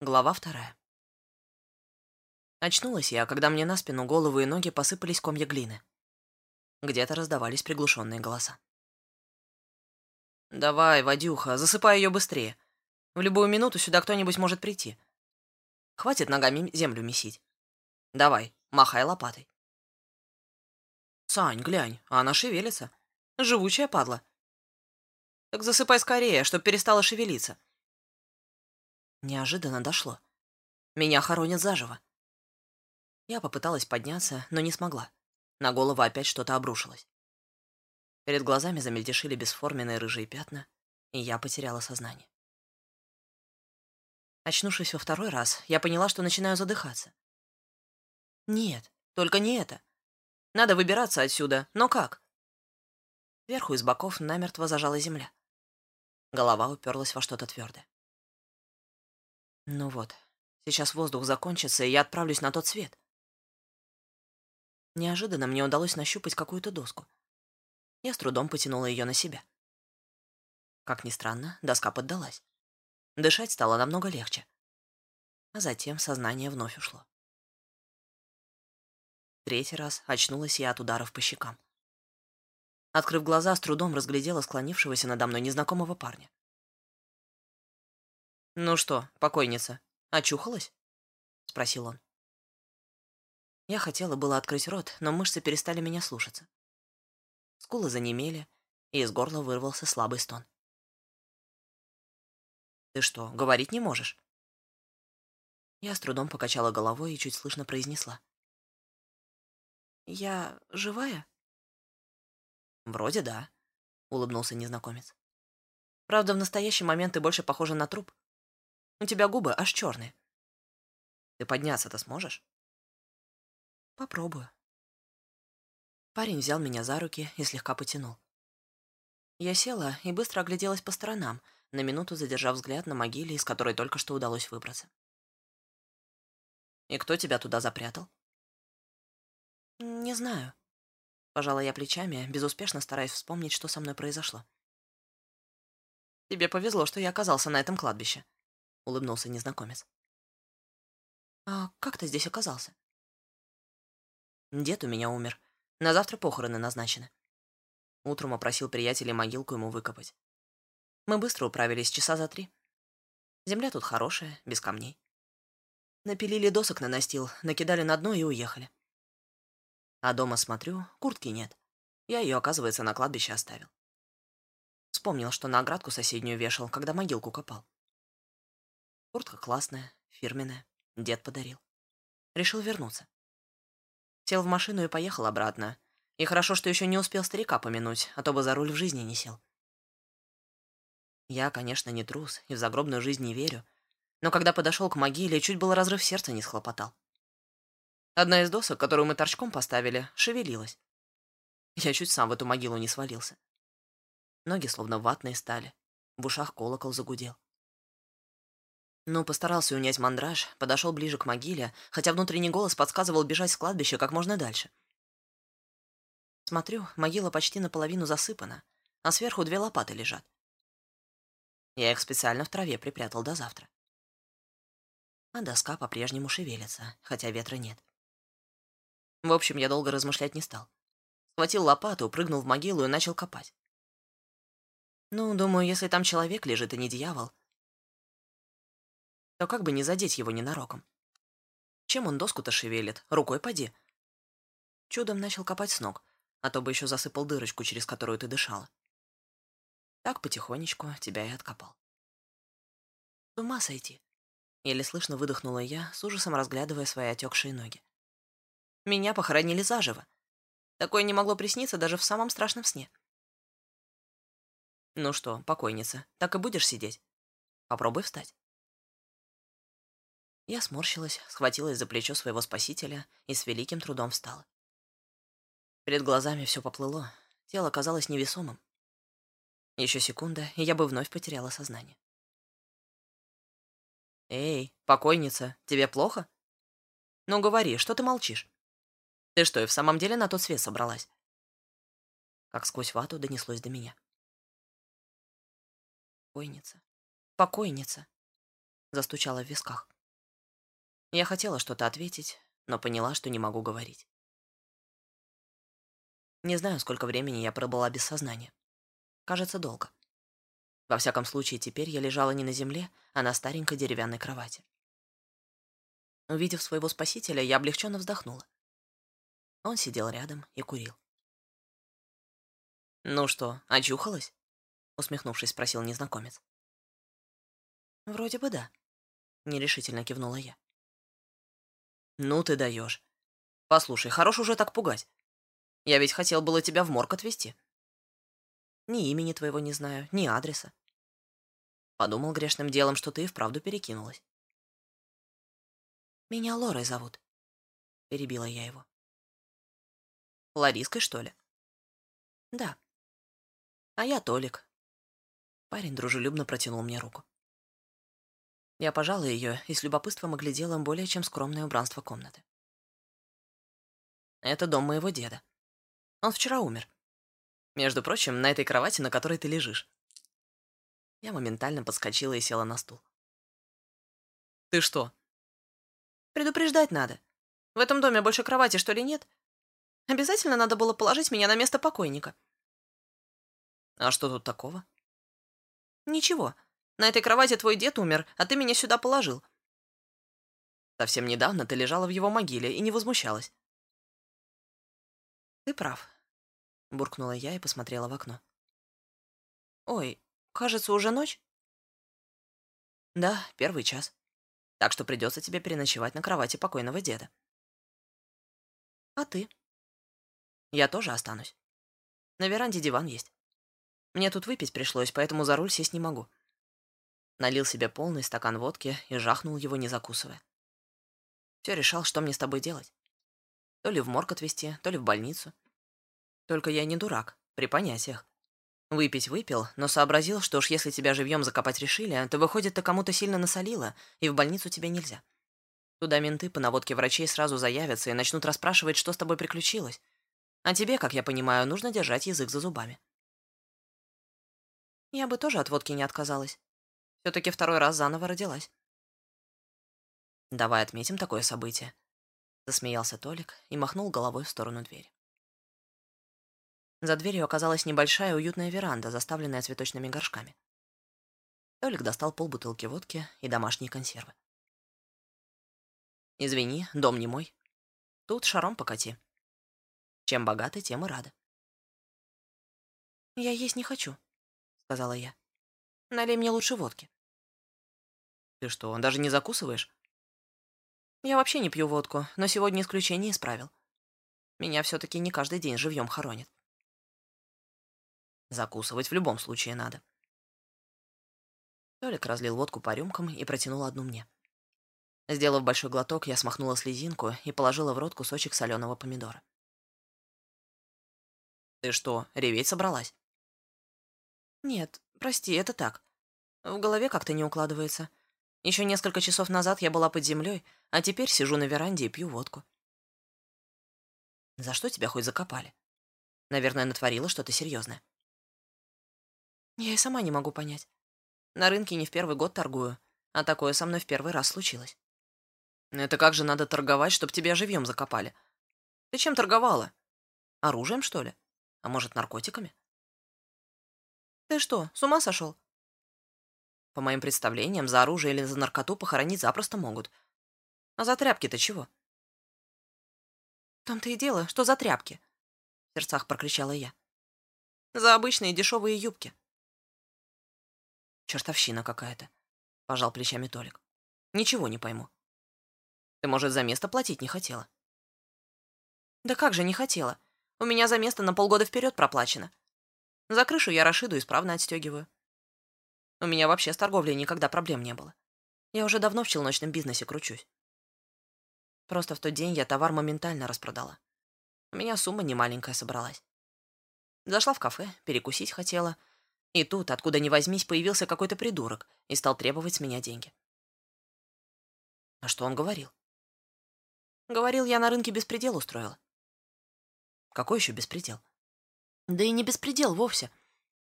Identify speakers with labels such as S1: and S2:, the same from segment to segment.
S1: Глава вторая. Очнулась я, когда мне на спину, голову и ноги посыпались комья глины. Где-то раздавались приглушенные голоса. «Давай, Вадюха, засыпай ее быстрее. В любую минуту сюда кто-нибудь может прийти. Хватит ногами землю месить. Давай, махай лопатой». «Сань, глянь, она шевелится. Живучая падла. Так засыпай скорее, чтоб перестала шевелиться». Неожиданно дошло. Меня хоронят заживо. Я попыталась подняться, но не смогла. На голову опять что-то обрушилось. Перед глазами замельтешили бесформенные рыжие пятна, и я потеряла сознание. Очнувшись во второй раз, я поняла, что начинаю задыхаться. Нет, только не это. Надо выбираться отсюда, но как? Сверху и с боков намертво зажала земля. Голова уперлась во что-то твердое. Ну вот, сейчас воздух закончится, и я отправлюсь на тот свет. Неожиданно мне удалось нащупать какую-то доску. Я с трудом потянула ее на себя. Как ни странно, доска поддалась. Дышать стало намного легче. А затем сознание вновь ушло. Третий раз очнулась я от ударов по щекам. Открыв глаза, с трудом разглядела склонившегося надо мной незнакомого парня. «Ну что, покойница, очухалась?» — спросил он. Я хотела было открыть рот, но мышцы перестали меня слушаться. Скулы занемели, и из горла вырвался слабый стон. «Ты что, говорить не можешь?» Я с трудом покачала головой и чуть слышно произнесла. «Я живая?» «Вроде да», — улыбнулся незнакомец. «Правда, в настоящий момент ты больше похожа на труп. У тебя губы аж черные. Ты подняться-то сможешь? Попробую. Парень взял меня за руки и слегка потянул. Я села и быстро огляделась по сторонам, на минуту задержав взгляд на могиле, из которой только что удалось выбраться. «И кто тебя туда запрятал?» «Не знаю», — пожала я плечами, безуспешно стараясь вспомнить, что со мной произошло. «Тебе повезло, что я оказался на этом кладбище», улыбнулся незнакомец. «А как ты здесь оказался?» «Дед у меня умер. На завтра похороны назначены». Утром опросил приятелей могилку ему выкопать. Мы быстро управились часа за три. Земля тут хорошая, без камней. Напилили досок на настил, накидали на дно и уехали. А дома смотрю, куртки нет. Я ее, оказывается, на кладбище оставил. Вспомнил, что на оградку соседнюю вешал, когда могилку копал. Куртка классная, фирменная. Дед подарил. Решил вернуться. Сел в машину и поехал обратно. И хорошо, что еще не успел старика помянуть, а то бы за руль в жизни не сел. Я, конечно, не трус и в загробную жизнь не верю, но когда подошел к могиле, чуть было разрыв сердца не схлопотал. Одна из досок, которую мы торчком поставили, шевелилась. Я чуть сам в эту могилу не свалился. Ноги словно ватные стали, в ушах колокол загудел. Но постарался унять мандраж, подошел ближе к могиле, хотя внутренний голос подсказывал бежать с кладбища как можно дальше. Смотрю, могила почти наполовину засыпана, а сверху две лопаты лежат. Я их специально в траве припрятал до завтра. А доска по-прежнему шевелится, хотя ветра нет. В общем, я долго размышлять не стал. Схватил лопату, прыгнул в могилу и начал копать. Ну, думаю, если там человек лежит, и не дьявол, то как бы не задеть его ненароком? Чем он доску-то шевелит? Рукой поди. Чудом начал копать с ног, а то бы еще засыпал дырочку, через которую ты дышала. Так потихонечку тебя и откопал. С ума сойти. Еле слышно выдохнула я, с ужасом разглядывая свои отекшие ноги. Меня похоронили заживо. Такое не могло присниться даже в самом страшном сне. Ну что, покойница, так и будешь сидеть? Попробуй встать. Я сморщилась, схватилась за плечо своего спасителя и с великим трудом встала. Перед глазами все поплыло, тело казалось невесомым. Еще секунда, и я бы вновь потеряла сознание. «Эй, покойница, тебе плохо? Ну говори, что ты молчишь? Ты что, и в самом деле на тот свет собралась?» Как сквозь вату донеслось до меня. «Покойница, покойница», застучало в висках. Я хотела что-то ответить, но поняла, что не могу говорить. Не знаю, сколько времени я пробыла без сознания. Кажется, долго. Во всяком случае, теперь я лежала не на земле, а на старенькой деревянной кровати. Увидев своего спасителя, я облегченно вздохнула. Он сидел рядом и курил. «Ну что, очухалась?» — усмехнувшись, спросил незнакомец. «Вроде бы да», — нерешительно кивнула я. «Ну ты даешь. Послушай, хорош уже так пугать. Я ведь хотел было тебя в морг отвезти. Ни имени твоего не знаю, ни адреса. Подумал грешным делом, что ты и вправду перекинулась. «Меня Лорой зовут», — перебила я его. «Лариской, что ли?» «Да». «А я Толик». Парень дружелюбно протянул мне руку. Я пожала ее и с любопытством оглядела более чем скромное убранство комнаты. «Это дом моего деда. Он вчера умер. Между прочим, на этой кровати, на которой ты лежишь». Я моментально подскочила и села на стул. «Ты что, Предупреждать надо. В этом доме больше кровати, что ли, нет? Обязательно надо было положить меня на место покойника. А что тут такого? Ничего. На этой кровати твой дед умер, а ты меня сюда положил. Совсем недавно ты лежала в его могиле и не возмущалась. Ты прав. Буркнула я и посмотрела в окно. Ой, кажется, уже ночь? Да, первый час так что придется тебе переночевать на кровати покойного деда. А ты? Я тоже останусь. На веранде диван есть. Мне тут выпить пришлось, поэтому за руль сесть не могу. Налил себе полный стакан водки и жахнул его, не закусывая. Все решал, что мне с тобой делать. То ли в морг отвезти, то ли в больницу. Только я не дурак, при понятиях. Выпить выпил, но сообразил, что уж если тебя живьем закопать решили, то выходит, ты кому-то сильно насолила, и в больницу тебе нельзя. Туда менты по наводке врачей сразу заявятся и начнут расспрашивать, что с тобой приключилось. А тебе, как я понимаю, нужно держать язык за зубами. Я бы тоже от водки не отказалась. Все-таки второй раз заново родилась. Давай отметим такое событие. Засмеялся Толик и махнул головой в сторону двери. За дверью оказалась небольшая уютная веранда, заставленная цветочными горшками. Толик достал полбутылки водки и домашние консервы. «Извини, дом не мой. Тут шаром покати. Чем богаты, тем и рады». «Я есть не хочу», — сказала я. «Налей мне лучше водки». «Ты что, даже не закусываешь?» «Я вообще не пью водку, но сегодня исключение исправил. Меня все-таки не каждый день живьем хоронят». Закусывать в любом случае надо. Толик разлил водку по рюмкам и протянул одну мне. Сделав большой глоток, я смахнула слезинку и положила в рот кусочек соленого помидора. «Ты что, реветь собралась?» «Нет, прости, это так. В голове как-то не укладывается. Еще несколько часов назад я была под землей, а теперь сижу на веранде и пью водку». «За что тебя хоть закопали? Наверное, натворила что-то серьезное». Я и сама не могу понять. На рынке не в первый год торгую, а такое со мной в первый раз случилось. Это как же надо торговать, чтобы тебя живьем закопали? Ты чем торговала? Оружием, что ли? А может, наркотиками? Ты что, с ума сошел? По моим представлениям, за оружие или за наркоту похоронить запросто могут. А за тряпки-то чего? В том-то и дело, что за тряпки, в сердцах прокричала я. За обычные дешевые юбки. Чертовщина какая-то. Пожал плечами Толик. Ничего не пойму. Ты, может, за место платить не хотела? Да как же не хотела? У меня за место на полгода вперед проплачено. За крышу я Рашиду исправно отстегиваю. У меня вообще с торговлей никогда проблем не было. Я уже давно в челночном бизнесе кручусь. Просто в тот день я товар моментально распродала. У меня сумма немаленькая собралась. Зашла в кафе, перекусить хотела — и тут, откуда ни возьмись, появился какой-то придурок и стал требовать с меня деньги. А что он говорил? Говорил, я на рынке беспредел устроила. Какой еще беспредел? Да и не беспредел вовсе.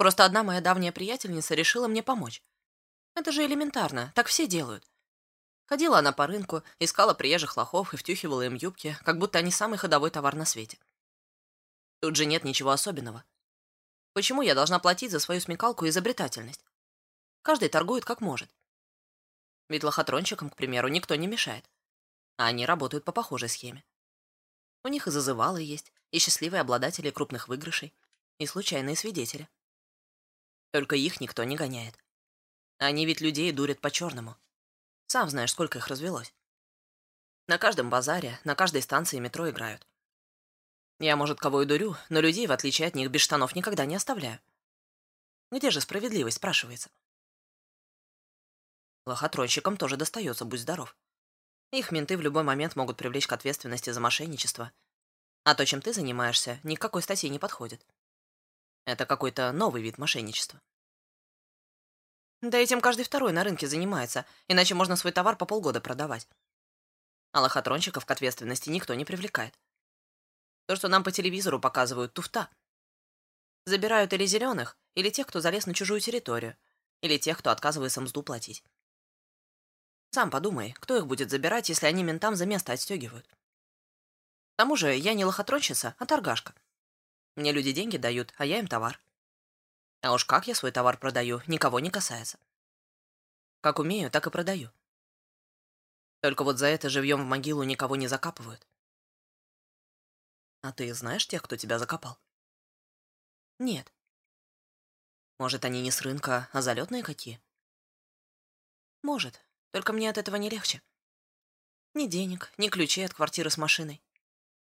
S1: Просто одна моя давняя приятельница решила мне помочь. Это же элементарно, так все делают. Ходила она по рынку, искала приезжих лохов и втюхивала им юбки, как будто они самый ходовой товар на свете. Тут же нет ничего особенного. Почему я должна платить за свою смекалку и изобретательность? Каждый торгует как может. Ведь лохотронщикам, к примеру, никто не мешает. А они работают по похожей схеме. У них и зазывалы есть, и счастливые обладатели крупных выигрышей, и случайные свидетели. Только их никто не гоняет. Они ведь людей дурят по-черному. Сам знаешь, сколько их развелось. На каждом базаре, на каждой станции метро играют. Я, может, кого и дурю, но людей, в отличие от них, без штанов никогда не оставляю. Где же справедливость, спрашивается? Лохотронщикам тоже достается, будь здоров. Их менты в любой момент могут привлечь к ответственности за мошенничество. А то, чем ты занимаешься, ни к какой статье не подходит. Это какой-то новый вид мошенничества. Да этим каждый второй на рынке занимается, иначе можно свой товар по полгода продавать. А лохотронщиков к ответственности никто не привлекает. То, что нам по телевизору показывают, туфта. Забирают или зеленых, или тех, кто залез на чужую территорию, или тех, кто отказывается мзду платить. Сам подумай, кто их будет забирать, если они ментам за место отстегивают. К тому же я не лохотронщица, а торгашка. Мне люди деньги дают, а я им товар. А уж как я свой товар продаю, никого не касается. Как умею, так и продаю. Только вот за это живьем в могилу никого не закапывают. А ты знаешь тех, кто тебя закопал? Нет. Может, они не с рынка, а залетные какие? Может, только мне от этого не легче. Ни денег, ни ключей от квартиры с машиной.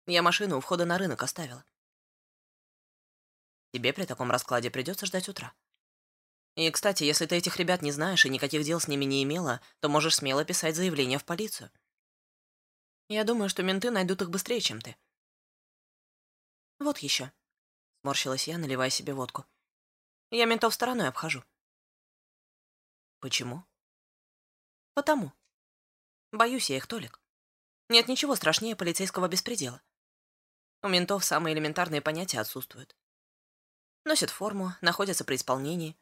S1: Я машину у входа на рынок оставила. Тебе при таком раскладе придется ждать утра. И, кстати, если ты этих ребят не знаешь и никаких дел с ними не имела, то можешь смело писать заявление в полицию. Я думаю, что менты найдут их быстрее, чем ты. Вот еще. Сморщилась я, наливая себе водку. Я ментов стороной обхожу. Почему? Потому. Боюсь я их, Толик. Нет ничего страшнее полицейского беспредела. У ментов самые элементарные понятия отсутствуют. Носят форму, находятся при исполнении,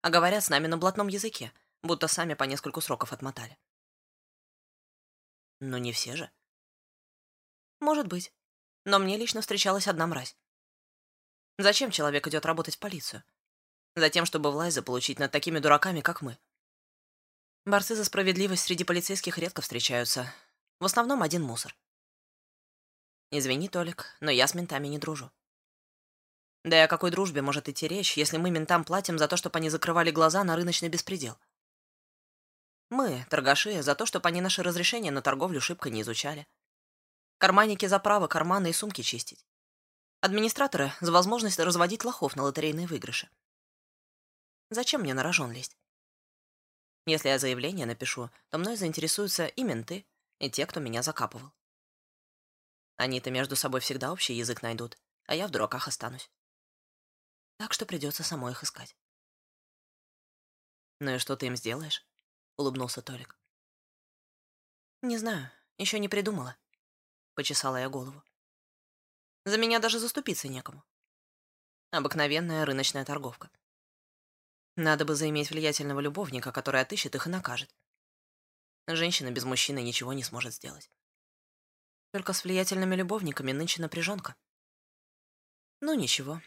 S1: а говорят с нами на блатном языке, будто сами по нескольку сроков отмотали. Но не все же. Может быть. Но мне лично встречалась одна мразь. Зачем человек идет работать в полицию? Затем, чтобы власть заполучить над такими дураками, как мы. Борцы за справедливость среди полицейских редко встречаются. В основном один мусор. Извини, Толик, но я с ментами не дружу. Да и о какой дружбе может идти речь, если мы ментам платим за то, чтобы они закрывали глаза на рыночный беспредел? Мы, торгаши, за то, чтобы они наши разрешения на торговлю шибко не изучали. Карманники за право карманы и сумки чистить. Администраторы за возможность разводить лохов на лотерейные выигрыши. Зачем мне на рожон лезть? Если я заявление напишу, то мной заинтересуются и менты, и те, кто меня закапывал. Они-то между собой всегда общий язык найдут, а я в дураках останусь так что придется самой их искать. «Ну и что ты им сделаешь?» — улыбнулся Толик. «Не знаю, еще не придумала», — почесала я голову. «За меня даже заступиться некому. Обыкновенная рыночная торговка. Надо бы заиметь влиятельного любовника, который отыщет их и накажет. Женщина без мужчины ничего не сможет сделать. Только с влиятельными любовниками нынче напряженка. Ну ничего,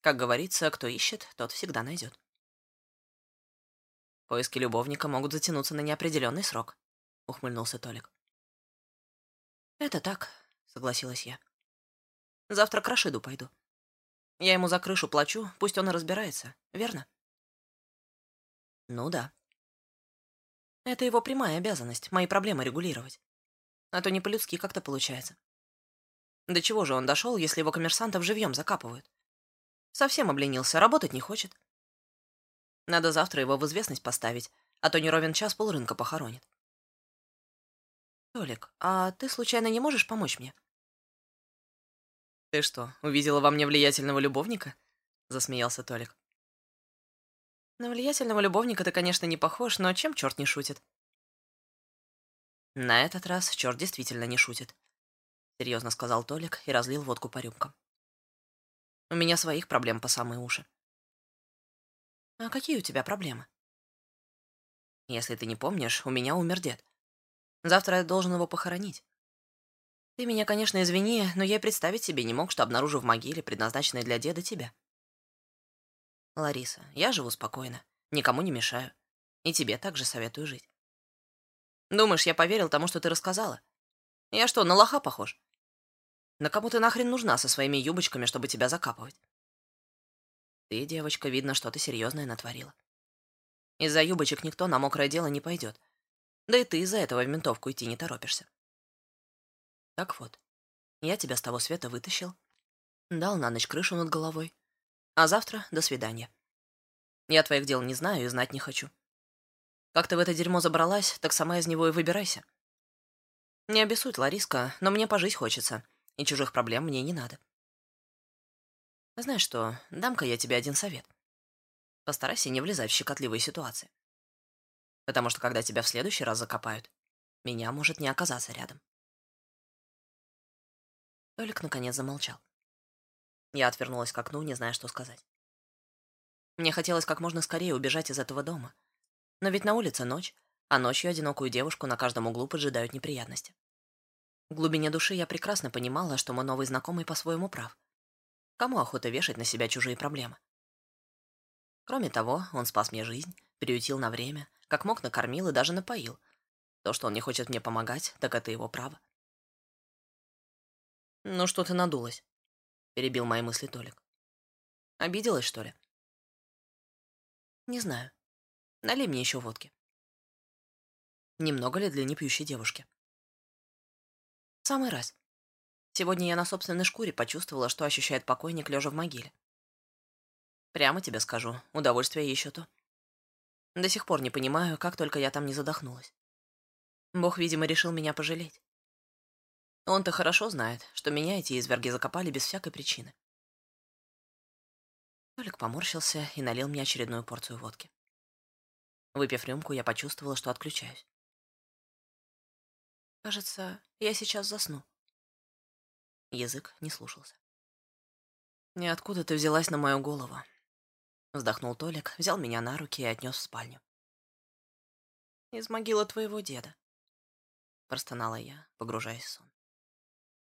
S1: как говорится, кто ищет, тот всегда найдет. Поиски любовника могут затянуться на неопределенный срок, ухмыльнулся Толик. Это так, согласилась я. Завтра к Рашиду пойду. Я ему за крышу плачу, пусть он и разбирается, верно? Ну да. Это его прямая обязанность, мои проблемы регулировать. А то не по-людски как-то получается. До чего же он дошел, если его коммерсантов живьем закапывают? Совсем обленился, работать не хочет. Надо завтра его в известность поставить, а то не ровен час полрынка похоронит. Толик, а ты случайно не можешь помочь мне? Ты что, увидела во мне влиятельного любовника? Засмеялся Толик. На влиятельного любовника ты, конечно, не похож, но чем черт не шутит? На этот раз черт действительно не шутит, серьезно сказал Толик и разлил водку по рюмкам. У меня своих проблем по самые уши. А какие у тебя проблемы? Если ты не помнишь, у меня умер дед. Завтра я должен его похоронить. Ты меня, конечно, извини, но я представить себе не мог, что обнаружу в могиле, предназначенной для деда, тебя. Лариса, я живу спокойно, никому не мешаю. И тебе также советую жить. Думаешь, я поверил тому, что ты рассказала? Я что, на лоха похож? На кому ты нахрен нужна со своими юбочками, чтобы тебя закапывать? Ты, девочка, видно, что-то серьезное натворила. Из-за юбочек никто на мокрое дело не пойдет. Да и ты из-за этого в ментовку идти не торопишься. Так вот, я тебя с того света вытащил, дал на ночь крышу над головой, а завтра до свидания. Я твоих дел не знаю и знать не хочу. Как ты в это дерьмо забралась, так сама из него и выбирайся. Не обессудь, Лариска, но мне пожить хочется, и чужих проблем мне не надо. Знаешь что, дам-ка я тебе один совет. Постарайся не влезать в щекотливые ситуации. Потому что когда тебя в следующий раз закопают, меня может не оказаться рядом. Толик наконец замолчал. Я отвернулась к окну, не зная, что сказать. Мне хотелось как можно скорее убежать из этого дома. Но ведь на улице ночь, а ночью одинокую девушку на каждом углу поджидают неприятности. В глубине души я прекрасно понимала, что мой новый знакомый по-своему прав. Кому охота вешать на себя чужие проблемы? Кроме того, он спас мне жизнь, приютил на время, как мог накормил и даже напоил. То, что он не хочет мне помогать, так это его право. «Ну что ты надулась?» — перебил мои мысли Толик. «Обиделась, что ли?» «Не знаю. Налей мне еще водки». Немного ли для непьющей девушки? Самый раз. Сегодня я на собственной шкуре почувствовала, что ощущает покойник, лежа в могиле. Прямо тебе скажу, удовольствие еще то. До сих пор не понимаю, как только я там не задохнулась. Бог, видимо, решил меня пожалеть. Он-то хорошо знает, что меня эти изверги закопали без всякой причины. Толик поморщился и налил мне очередную порцию водки. Выпив рюмку, я почувствовала, что отключаюсь. Кажется, я сейчас засну. Язык не слушался. «Ниоткуда ты взялась на мою голову?» Вздохнул Толик, взял меня на руки и отнес в спальню. «Из могилы твоего деда», — простонала я, погружаясь в сон.